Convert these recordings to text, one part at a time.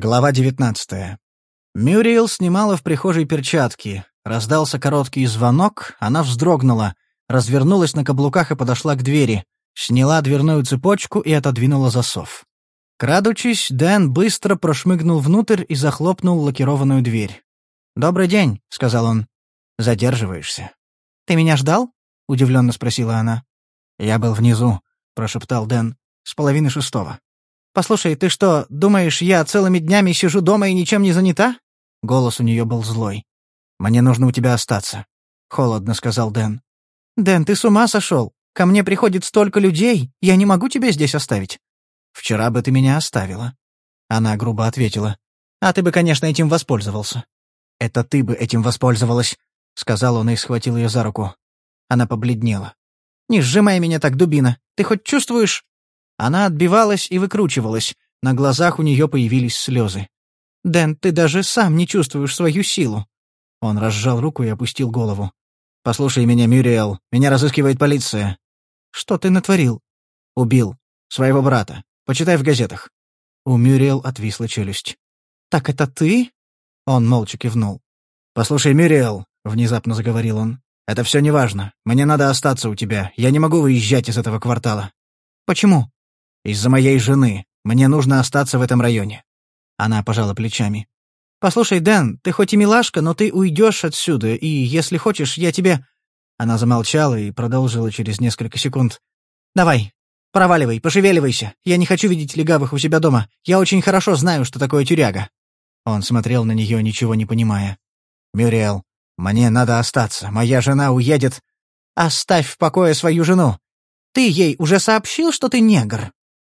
Глава 19. Мюриел снимала в прихожей перчатки. Раздался короткий звонок, она вздрогнула, развернулась на каблуках и подошла к двери, сняла дверную цепочку и отодвинула засов. Крадучись, Дэн быстро прошмыгнул внутрь и захлопнул лакированную дверь. «Добрый день», — сказал он. «Задерживаешься». «Ты меня ждал?» — удивленно спросила она. «Я был внизу», — прошептал Дэн, — «с половины шестого». «Послушай, ты что, думаешь, я целыми днями сижу дома и ничем не занята?» Голос у нее был злой. «Мне нужно у тебя остаться», — холодно сказал Дэн. «Дэн, ты с ума сошел? Ко мне приходит столько людей, я не могу тебя здесь оставить». «Вчера бы ты меня оставила». Она грубо ответила. «А ты бы, конечно, этим воспользовался». «Это ты бы этим воспользовалась», — сказал он и схватил ее за руку. Она побледнела. «Не сжимай меня так, дубина. Ты хоть чувствуешь...» Она отбивалась и выкручивалась, на глазах у нее появились слезы. «Дэн, ты даже сам не чувствуешь свою силу». Он разжал руку и опустил голову. «Послушай меня, Мюриэл, меня разыскивает полиция». «Что ты натворил?» «Убил. Своего брата. Почитай в газетах». У Мюриэл отвисла челюсть. «Так это ты?» Он молча кивнул. «Послушай, Мюриэл», — внезапно заговорил он, — «это все неважно. Мне надо остаться у тебя. Я не могу выезжать из этого квартала». «Почему?» Из-за моей жены. Мне нужно остаться в этом районе». Она пожала плечами. «Послушай, Дэн, ты хоть и милашка, но ты уйдешь отсюда, и, если хочешь, я тебе...» Она замолчала и продолжила через несколько секунд. «Давай, проваливай, пошевеливайся. Я не хочу видеть легавых у себя дома. Я очень хорошо знаю, что такое тюряга». Он смотрел на нее, ничего не понимая. «Мюриэл, мне надо остаться. Моя жена уедет...» «Оставь в покое свою жену. Ты ей уже сообщил, что ты негр?»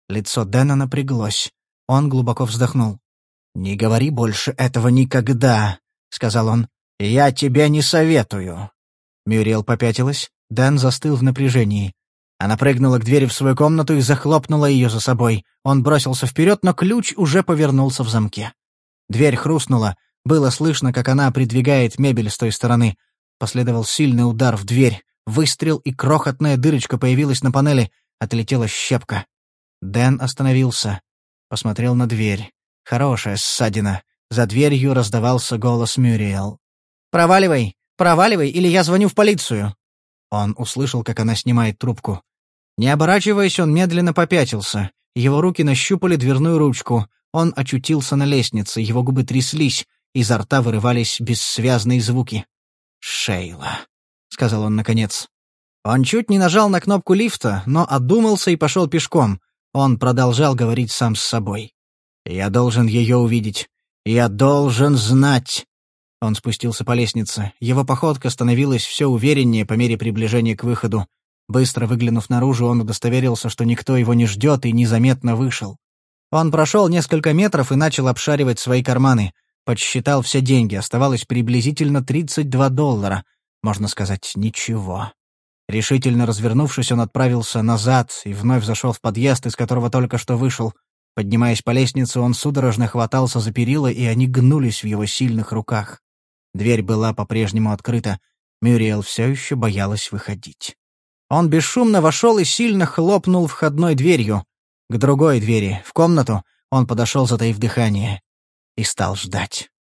Лицо Дэна напряглось. Он глубоко вздохнул. «Не говори больше этого никогда», — сказал он. «Я тебе не советую». Мюриел попятилась. Дэн застыл в напряжении. Она прыгнула к двери в свою комнату и захлопнула ее за собой. Он бросился вперед, но ключ уже повернулся в замке. Дверь хрустнула. Было слышно, как она придвигает мебель с той стороны. Последовал сильный удар в дверь. Выстрел, и крохотная дырочка появилась на панели. Отлетела щепка. Дэн остановился. Посмотрел на дверь. Хорошая ссадина. За дверью раздавался голос Мюриэл. «Проваливай! Проваливай, или я звоню в полицию!» Он услышал, как она снимает трубку. Не оборачиваясь, он медленно попятился. Его руки нащупали дверную ручку. Он очутился на лестнице, его губы тряслись, изо рта вырывались бессвязные звуки. «Шейла», — сказал он наконец. Он чуть не нажал на кнопку лифта, но отдумался и пошел пешком. Он продолжал говорить сам с собой. «Я должен ее увидеть. Я должен знать!» Он спустился по лестнице. Его походка становилась все увереннее по мере приближения к выходу. Быстро выглянув наружу, он удостоверился, что никто его не ждет, и незаметно вышел. Он прошел несколько метров и начал обшаривать свои карманы. Подсчитал все деньги, оставалось приблизительно 32 доллара. Можно сказать, ничего. Решительно развернувшись, он отправился назад и вновь зашел в подъезд, из которого только что вышел. Поднимаясь по лестнице, он судорожно хватался за перила, и они гнулись в его сильных руках. Дверь была по-прежнему открыта. Мюриел все еще боялась выходить. Он бесшумно вошел и сильно хлопнул входной дверью. К другой двери, в комнату, он подошел, затаив дыхание, и стал ждать.